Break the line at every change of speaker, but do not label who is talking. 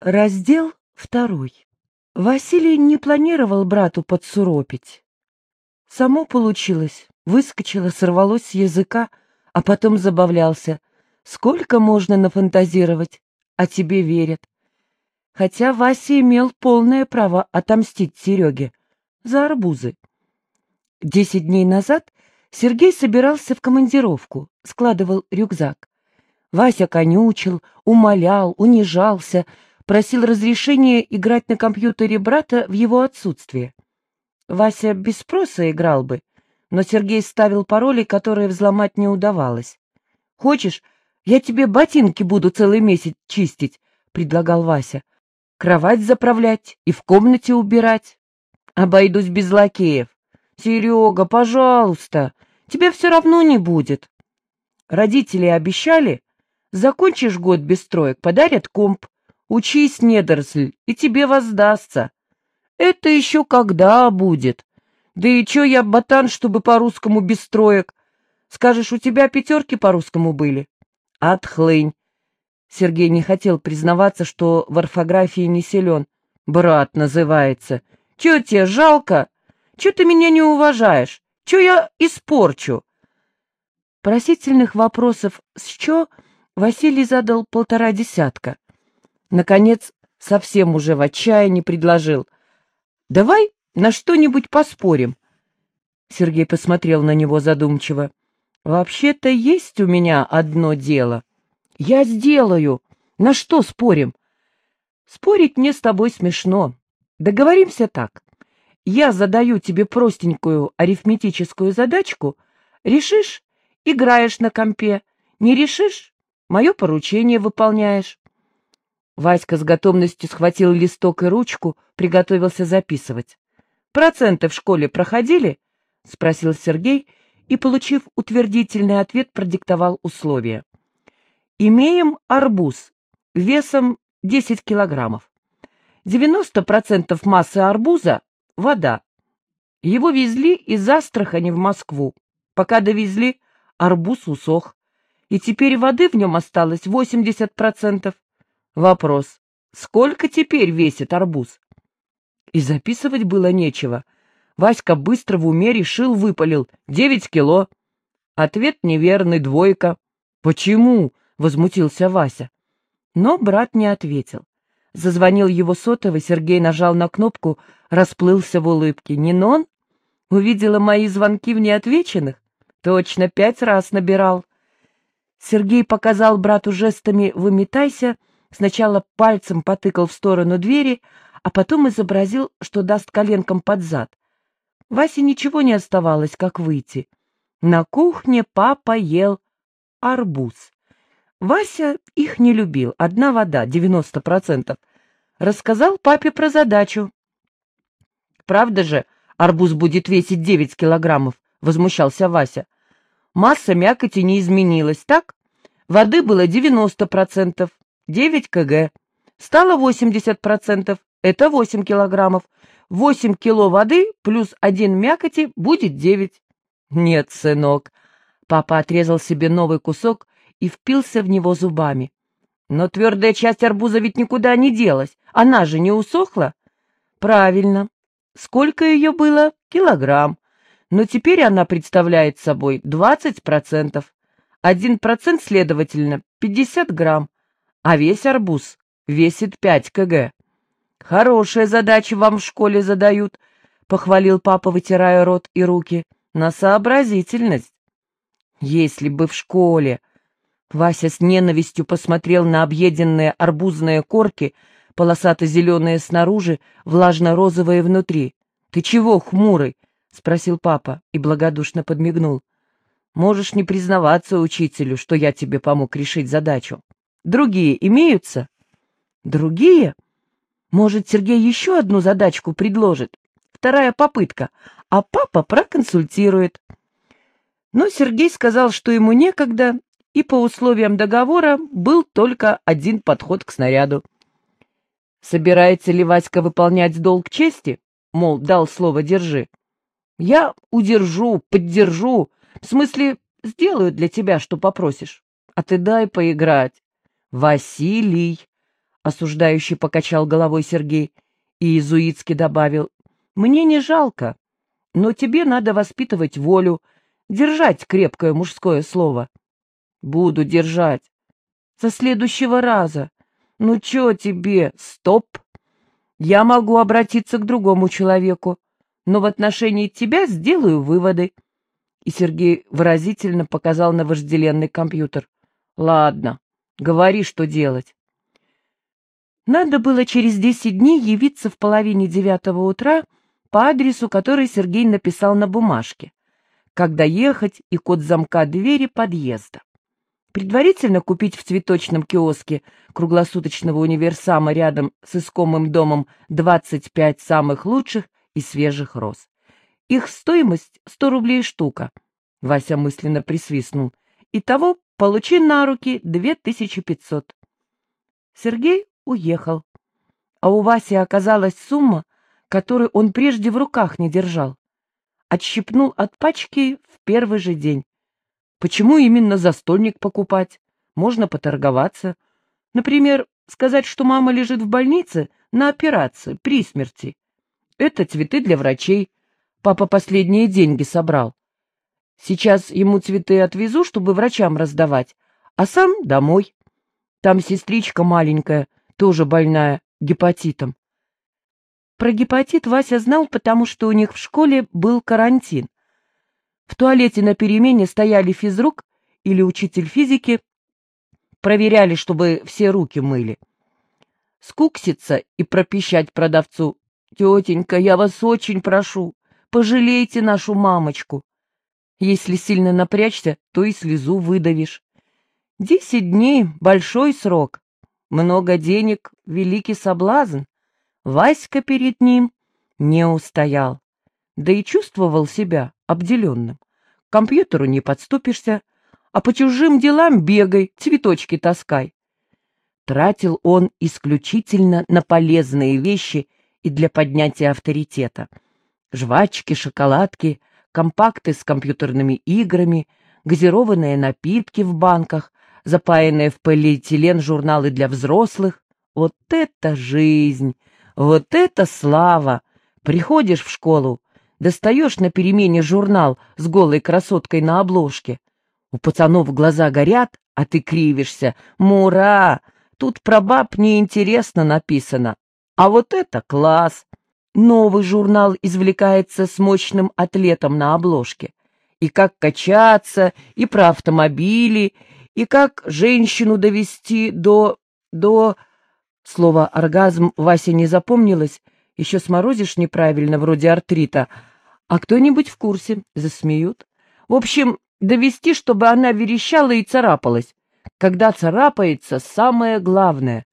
Раздел второй. Василий не планировал брату подсуропить. Само получилось, выскочило, сорвалось с языка, а потом забавлялся. Сколько можно нафантазировать, а тебе верят. Хотя Вася имел полное право отомстить Сереге за арбузы. Десять дней назад Сергей собирался в командировку, складывал рюкзак. Вася конючил, умолял, унижался, просил разрешения играть на компьютере брата в его отсутствие. Вася без спроса играл бы, но Сергей ставил пароли, которые взломать не удавалось. «Хочешь, я тебе ботинки буду целый месяц чистить», — предлагал Вася. «Кровать заправлять и в комнате убирать. Обойдусь без лакеев. Серега, пожалуйста, тебе все равно не будет». Родители обещали, закончишь год без строек, подарят комп, учись, недоросль, и тебе воздастся. Это еще когда будет? Да и че я ботан, чтобы по-русскому без строек? Скажешь, у тебя пятерки по-русскому были? Отхлынь. Сергей не хотел признаваться, что в орфографии не силен. Брат называется. Че тебе, жалко? Че ты меня не уважаешь? Че я испорчу? Просительных вопросов с чё Василий задал полтора десятка. Наконец, совсем уже в отчаянии предложил. «Давай на что-нибудь поспорим». Сергей посмотрел на него задумчиво. «Вообще-то есть у меня одно дело. Я сделаю. На что спорим?» «Спорить мне с тобой смешно. Договоримся так. Я задаю тебе простенькую арифметическую задачку. Решишь — играешь на компе. Не решишь — мое поручение выполняешь. Васька с готовностью схватил листок и ручку, приготовился записывать. «Проценты в школе проходили?» — спросил Сергей и, получив утвердительный ответ, продиктовал условия. «Имеем арбуз весом 10 килограммов. 90% массы арбуза — вода. Его везли из Астрахани в Москву. Пока довезли, арбуз усох, и теперь воды в нем осталось 80%. Вопрос. Сколько теперь весит арбуз? И записывать было нечего. Васька быстро в уме решил, выпалил. Девять кило. Ответ неверный, двойка. Почему? Возмутился Вася. Но брат не ответил. Зазвонил его сотовый, Сергей нажал на кнопку, расплылся в улыбке. «Нинон? Увидела мои звонки в неотвеченных? Точно, пять раз набирал». Сергей показал брату жестами «выметайся», Сначала пальцем потыкал в сторону двери, а потом изобразил, что даст коленком под зад. Васе ничего не оставалось, как выйти. На кухне папа ел арбуз. Вася их не любил, одна вода, 90%. Рассказал папе про задачу. «Правда же, арбуз будет весить 9 килограммов?» — возмущался Вася. «Масса мякоти не изменилась, так? Воды было 90%, 9 кг. Стало 80%, это 8 килограммов. 8 кило воды плюс 1 мякоти будет 9. Нет, сынок. Папа отрезал себе новый кусок и впился в него зубами. Но твердая часть арбуза ведь никуда не делась. Она же не усохла? Правильно. Сколько ее было? Килограмм. Но теперь она представляет собой 20%. 1% следовательно 50 грамм а весь арбуз весит пять кг. Хорошая задача вам в школе задают, — похвалил папа, вытирая рот и руки, — на сообразительность. Если бы в школе... Вася с ненавистью посмотрел на объеденные арбузные корки, полосато-зеленые снаружи, влажно-розовые внутри. — Ты чего, хмурый? — спросил папа и благодушно подмигнул. — Можешь не признаваться учителю, что я тебе помог решить задачу. Другие имеются? Другие? Может, Сергей еще одну задачку предложит? Вторая попытка, а папа проконсультирует. Но Сергей сказал, что ему некогда, и по условиям договора был только один подход к снаряду. Собирается ли Васька выполнять долг чести? Мол, дал слово «держи». Я удержу, поддержу, в смысле, сделаю для тебя, что попросишь. А ты дай поиграть. Василий, — осуждающий покачал головой Сергей и иезуитски добавил, — «мне не жалко, но тебе надо воспитывать волю, держать крепкое мужское слово». «Буду держать. Со следующего раза. Ну чё тебе, стоп? Я могу обратиться к другому человеку, но в отношении тебя сделаю выводы». И Сергей выразительно показал на вожделенный компьютер. «Ладно, говори, что делать». Надо было через десять дней явиться в половине девятого утра по адресу, который Сергей написал на бумажке, когда ехать и код замка двери подъезда. Предварительно купить в цветочном киоске круглосуточного универсама рядом с искомым домом 25 самых лучших и свежих роз. Их стоимость 100 рублей штука. Вася мысленно присвистнул. Итого получи на руки 2500. Сергей уехал. А у Васи оказалась сумма, которую он прежде в руках не держал. Отщипнул от пачки в первый же день. Почему именно застольник покупать? Можно поторговаться. Например, сказать, что мама лежит в больнице на операции, при смерти. Это цветы для врачей. Папа последние деньги собрал. Сейчас ему цветы отвезу, чтобы врачам раздавать, а сам домой. Там сестричка маленькая, тоже больная, гепатитом. Про гепатит Вася знал, потому что у них в школе был карантин. В туалете на перемене стояли физрук или учитель физики, проверяли, чтобы все руки мыли. Скукситься и пропищать продавцу. «Тетенька, я вас очень прошу, пожалейте нашу мамочку». Если сильно напрячься, то и слезу выдавишь. Десять дней — большой срок. Много денег — великий соблазн. Васька перед ним не устоял. Да и чувствовал себя обделенным. К компьютеру не подступишься, а по чужим делам бегай, цветочки таскай. Тратил он исключительно на полезные вещи и для поднятия авторитета. Жвачки, шоколадки, компакты с компьютерными играми, газированные напитки в банках, запаянные в полиэтилен журналы для взрослых. Вот это жизнь! Вот это слава! Приходишь в школу, достаешь на перемене журнал с голой красоткой на обложке. У пацанов глаза горят, а ты кривишься. Мура! Тут про баб неинтересно написано. А вот это класс! Новый журнал извлекается с мощным атлетом на обложке. И как качаться, и про автомобили, и как женщину довести до... до... Слово «оргазм» Вася не запомнилось, еще сморозишь неправильно, вроде артрита, а кто-нибудь в курсе, засмеют. В общем, довести, чтобы она верещала и царапалась. Когда царапается, самое главное